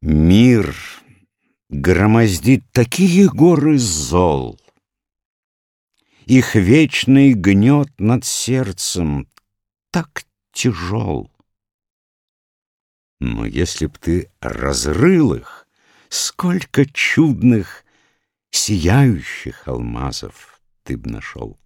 Мир громоздит такие горы зол, Их вечный гнет над сердцем так тяжел. Но если б ты разрыл их, Сколько чудных, сияющих алмазов ты б нашел.